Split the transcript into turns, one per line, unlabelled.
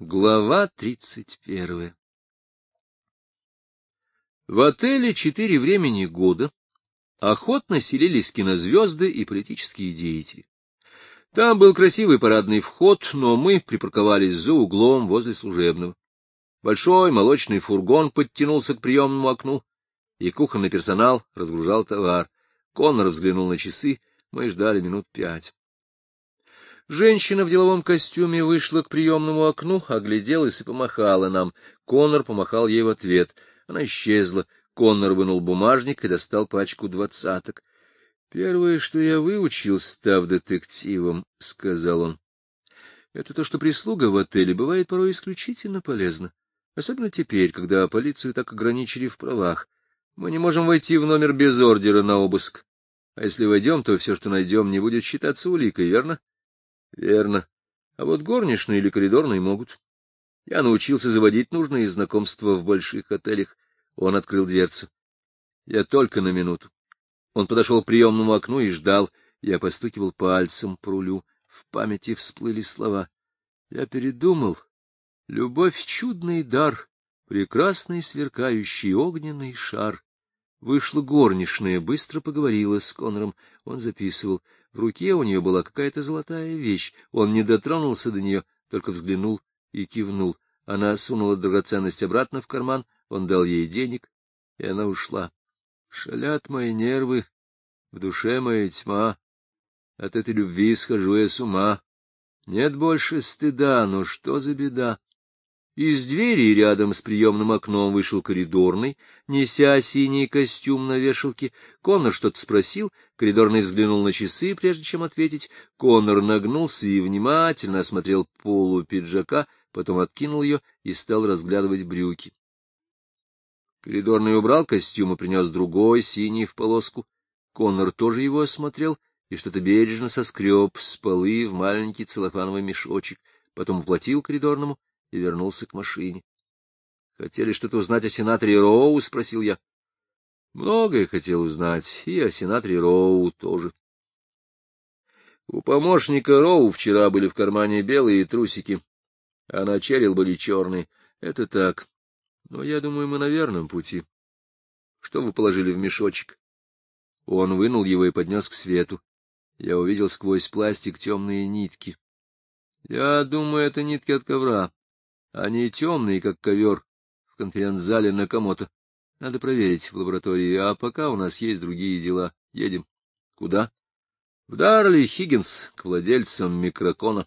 Глава тридцать первая В отеле «Четыре времени года» охотно селились кинозвезды и политические деятели. Там был красивый парадный вход, но мы припарковались за углом возле служебного. Большой молочный фургон подтянулся к приемному окну, и кухонный персонал разгружал товар. Коннор взглянул на часы, мы ждали минут пять. Женщина в деловом костюме вышла к приемному окну, огляделась и помахала нам. Коннор помахал ей в ответ. Она исчезла. Коннор вынул бумажник и достал пачку двадцаток. — Первое, что я выучил, став детективом, — сказал он, — это то, что прислуга в отеле бывает порой исключительно полезна. Особенно теперь, когда полицию так ограничили в правах. Мы не можем войти в номер без ордера на обыск. А если войдем, то все, что найдем, не будет считаться уликой, верно? — Верно. А вот горничные или коридорные могут. Я научился заводить нужные знакомства в больших отелях. Он открыл дверцу. Я только на минуту. Он подошел к приемному окну и ждал. Я постукивал пальцем по рулю. В памяти всплыли слова. Я передумал. Любовь — чудный дар, прекрасный сверкающий огненный шар. Вышла горничная, быстро поговорила с Конором. Он записывал. В руке у нее была какая-то золотая вещь. Он не дотронулся до нее, только взглянул и кивнул. Она сунула драгоценность обратно в карман, он дал ей денег, и она ушла. Шалят мои нервы, в душе моя тьма. От этой любви схожу я с ума. Нет больше стыда, но что за беда? Из двери рядом с приемным окном вышел коридорный, неся синий костюм на вешалке. Коннор что-то спросил, коридорный взглянул на часы, прежде чем ответить. Коннор нагнулся и внимательно осмотрел полу пиджака, потом откинул ее и стал разглядывать брюки. Коридорный убрал костюм и принес другой, синий в полоску. Коннор тоже его осмотрел и что-то бережно соскреб с полы в маленький целлофановый мешочек, потом уплатил коридорному и вернулся к машине. — Хотели что-то узнать о сенаторе Роу? — спросил я. — Многое хотел узнать, и о сенаторе Роу тоже. У помощника Роу вчера были в кармане белые трусики, а на черил были черные. Это так. Но я думаю, мы на верном пути. Что вы положили в мешочек? Он вынул его и поднес к свету. Я увидел сквозь пластик темные нитки. Я думаю, это нитки от ковра. Они темные, как ковер в конференц-зале на Накамото. Надо проверить в лаборатории, а пока у нас есть другие дела. Едем. Куда? В Дарли Хиггинс, к владельцам микрокона.